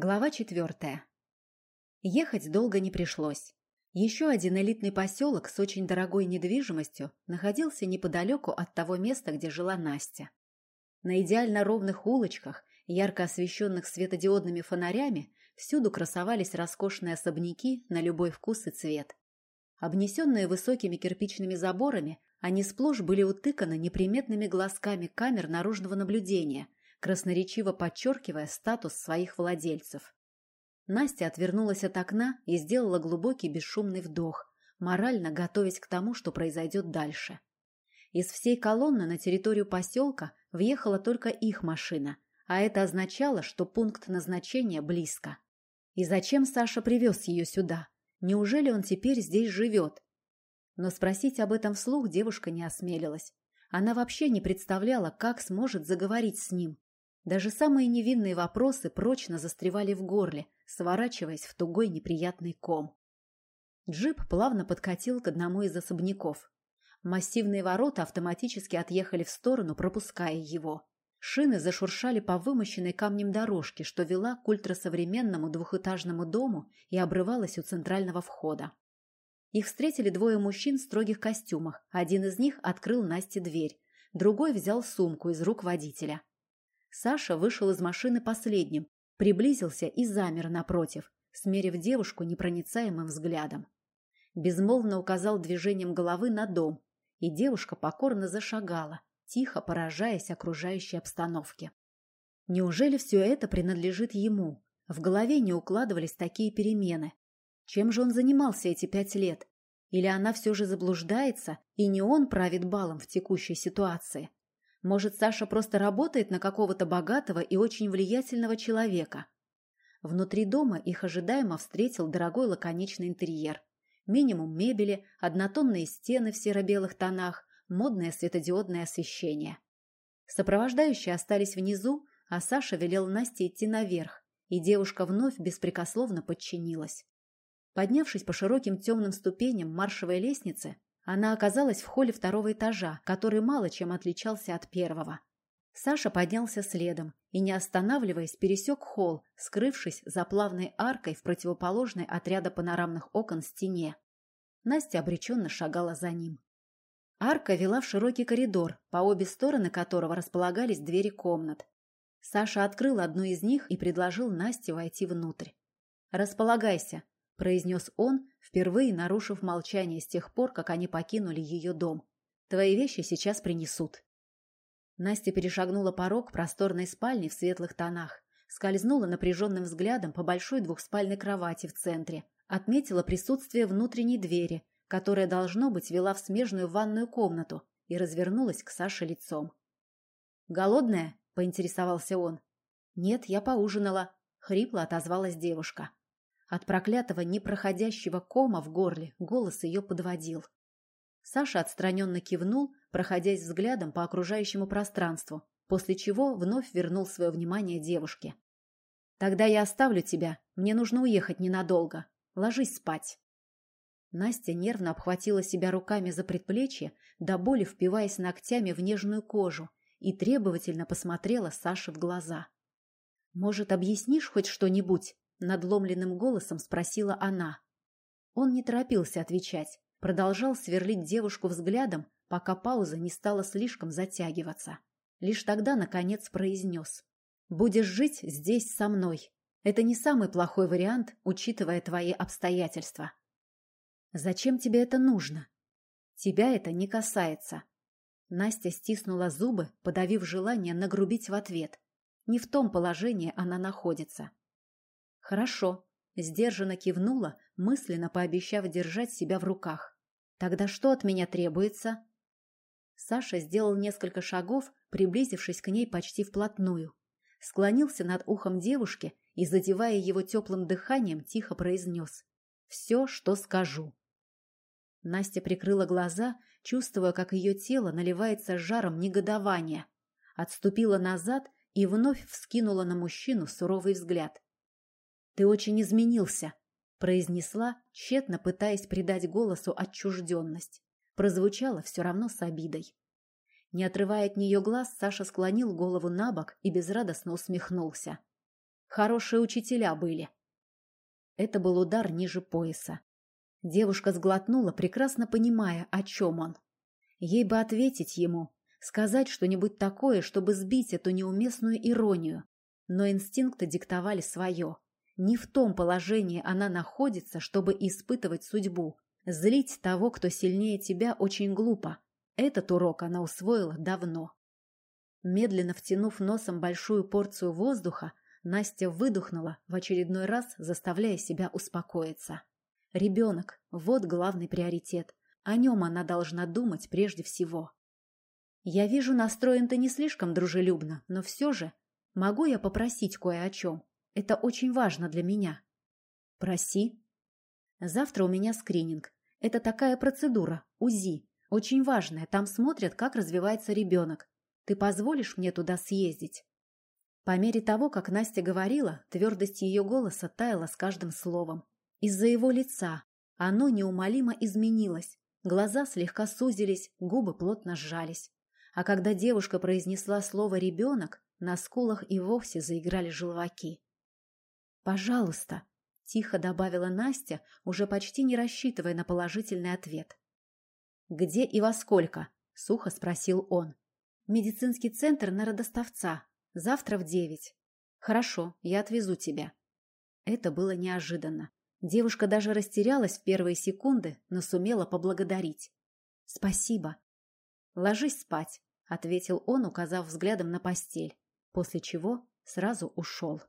Глава четвертая. Ехать долго не пришлось. Еще один элитный поселок с очень дорогой недвижимостью находился неподалеку от того места, где жила Настя. На идеально ровных улочках, ярко освещенных светодиодными фонарями, всюду красовались роскошные особняки на любой вкус и цвет. Обнесенные высокими кирпичными заборами, они сплошь были утыканы неприметными глазками камер наружного наблюдения – красноречиво подчеркивая статус своих владельцев. Настя отвернулась от окна и сделала глубокий бесшумный вдох, морально готовясь к тому, что произойдет дальше. Из всей колонны на территорию поселка въехала только их машина, а это означало, что пункт назначения близко. И зачем Саша привез ее сюда? Неужели он теперь здесь живет? Но спросить об этом вслух девушка не осмелилась. Она вообще не представляла, как сможет заговорить с ним. Даже самые невинные вопросы прочно застревали в горле, сворачиваясь в тугой неприятный ком. Джип плавно подкатил к одному из особняков. Массивные ворота автоматически отъехали в сторону, пропуская его. Шины зашуршали по вымощенной камнем дорожке, что вела к ультрасовременному двухэтажному дому и обрывалась у центрального входа. Их встретили двое мужчин в строгих костюмах. Один из них открыл Насте дверь, другой взял сумку из рук водителя. Саша вышел из машины последним, приблизился и замер напротив, смерив девушку непроницаемым взглядом. Безмолвно указал движением головы на дом, и девушка покорно зашагала, тихо поражаясь окружающей обстановке. Неужели все это принадлежит ему? В голове не укладывались такие перемены. Чем же он занимался эти пять лет? Или она все же заблуждается, и не он правит балом в текущей ситуации? Может, Саша просто работает на какого-то богатого и очень влиятельного человека. Внутри дома их ожидаемо встретил дорогой лаконичный интерьер. Минимум мебели, однотонные стены в серо-белых тонах, модное светодиодное освещение. Сопровождающие остались внизу, а Саша велел Насте идти наверх, и девушка вновь беспрекословно подчинилась. Поднявшись по широким темным ступеням маршевой лестницы, она оказалась в холле второго этажа, который мало чем отличался от первого. Саша поднялся следом и, не останавливаясь, пересек холл, скрывшись за плавной аркой в противоположной от ряда панорамных окон стене. Настя обреченно шагала за ним. Арка вела в широкий коридор, по обе стороны которого располагались двери комнат. Саша открыл одну из них и предложил Насте войти внутрь. «Располагайся», произнес он, впервые нарушив молчание с тех пор, как они покинули ее дом. «Твои вещи сейчас принесут». Настя перешагнула порог просторной спальни в светлых тонах, скользнула напряженным взглядом по большой двухспальной кровати в центре, отметила присутствие внутренней двери, которая, должно быть, вела в смежную ванную комнату, и развернулась к Саше лицом. «Голодная?» – поинтересовался он. «Нет, я поужинала», – хрипло отозвалась девушка. От проклятого непроходящего кома в горле голос ее подводил. Саша отстраненно кивнул, проходясь взглядом по окружающему пространству, после чего вновь вернул свое внимание девушке. «Тогда я оставлю тебя. Мне нужно уехать ненадолго. Ложись спать». Настя нервно обхватила себя руками за предплечье, до боли впиваясь ногтями в нежную кожу, и требовательно посмотрела Саше в глаза. «Может, объяснишь хоть что-нибудь?» Надломленным голосом спросила она. Он не торопился отвечать, продолжал сверлить девушку взглядом, пока пауза не стала слишком затягиваться. Лишь тогда, наконец, произнес. «Будешь жить здесь со мной. Это не самый плохой вариант, учитывая твои обстоятельства». «Зачем тебе это нужно?» «Тебя это не касается». Настя стиснула зубы, подавив желание нагрубить в ответ. Не в том положении она находится. «Хорошо», – сдержанно кивнула, мысленно пообещав держать себя в руках. «Тогда что от меня требуется?» Саша сделал несколько шагов, приблизившись к ней почти вплотную. Склонился над ухом девушки и, задевая его теплым дыханием, тихо произнес «Все, что скажу». Настя прикрыла глаза, чувствуя, как ее тело наливается жаром негодования. Отступила назад и вновь вскинула на мужчину суровый взгляд. «Ты очень изменился», – произнесла, тщетно пытаясь придать голосу отчужденность. Прозвучало все равно с обидой. Не отрывая от нее глаз, Саша склонил голову на бок и безрадостно усмехнулся. Хорошие учителя были. Это был удар ниже пояса. Девушка сглотнула, прекрасно понимая, о чем он. Ей бы ответить ему, сказать что-нибудь такое, чтобы сбить эту неуместную иронию. Но инстинкты диктовали свое. Не в том положении она находится, чтобы испытывать судьбу. Злить того, кто сильнее тебя, очень глупо. Этот урок она усвоила давно. Медленно втянув носом большую порцию воздуха, Настя выдохнула, в очередной раз заставляя себя успокоиться. Ребенок – вот главный приоритет. О нем она должна думать прежде всего. Я вижу, настроен ты не слишком дружелюбно, но все же могу я попросить кое о чем. Это очень важно для меня. Проси. Завтра у меня скрининг. Это такая процедура, УЗИ. Очень важная, там смотрят, как развивается ребенок. Ты позволишь мне туда съездить? По мере того, как Настя говорила, твердость ее голоса таяла с каждым словом. Из-за его лица оно неумолимо изменилось. Глаза слегка сузились, губы плотно сжались. А когда девушка произнесла слово «ребенок», на скулах и вовсе заиграли желваки. «Пожалуйста», — тихо добавила Настя, уже почти не рассчитывая на положительный ответ. «Где и во сколько?» — сухо спросил он. «Медицинский центр на Родоставца. Завтра в девять. Хорошо, я отвезу тебя». Это было неожиданно. Девушка даже растерялась в первые секунды, но сумела поблагодарить. «Спасибо». «Ложись спать», — ответил он, указав взглядом на постель, после чего сразу ушел.